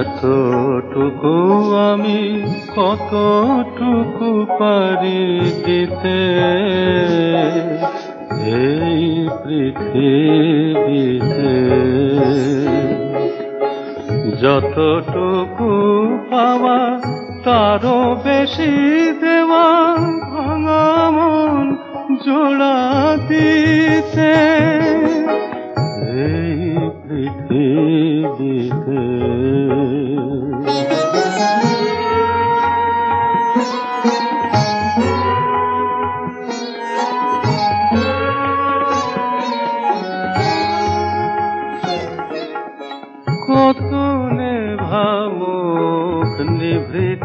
এতটুকু আমি কতটুকু পারি দিতে? এই পৃথিবীতে যতটুকু পাওয়া তারও বেশি দেওয়া ভাঙা মন জোড়া দিতে এই পৃথিবীতে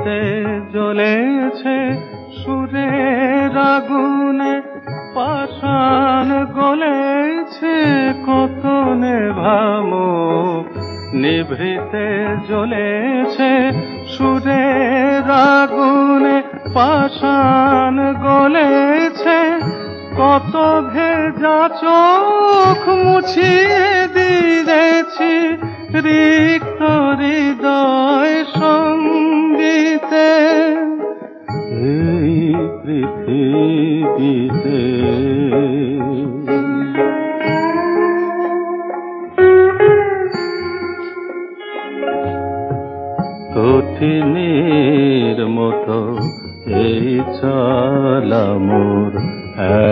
নিভৃতে জ্বলেছে সুরের আগুনে, পাষাণ গলেছে কত নেভামুখ নিভৃতে জ্বলেছে সুরের আগুনে, পাষাণ গলেছে কত ভেজা চোখ মুছিয়ে কঠিনের মতো এই চলা মোর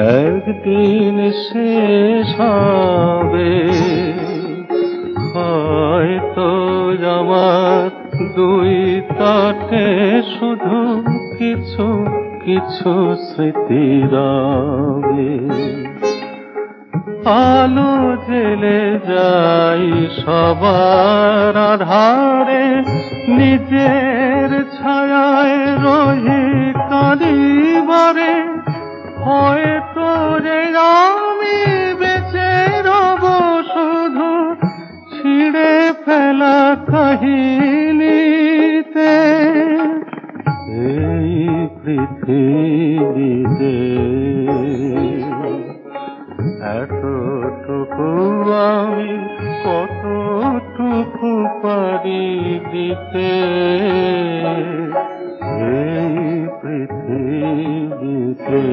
একদিন শেষ হবে, হয়তো আমার দুই তটে শুধু কিছু কিছু স্মৃতি রবে। আলো জেলে যাই সবার আধারে, নিজের ছায়ায় রহি কারিবারে হয়তো রে আমি বেঁচে রব শুধু ছিঁড়ে ফেলা কাহিনীতে। এই পৃথিবীতে এতটুকু আমি কতটুকু পারি দিতে? এই পৃথিবীতে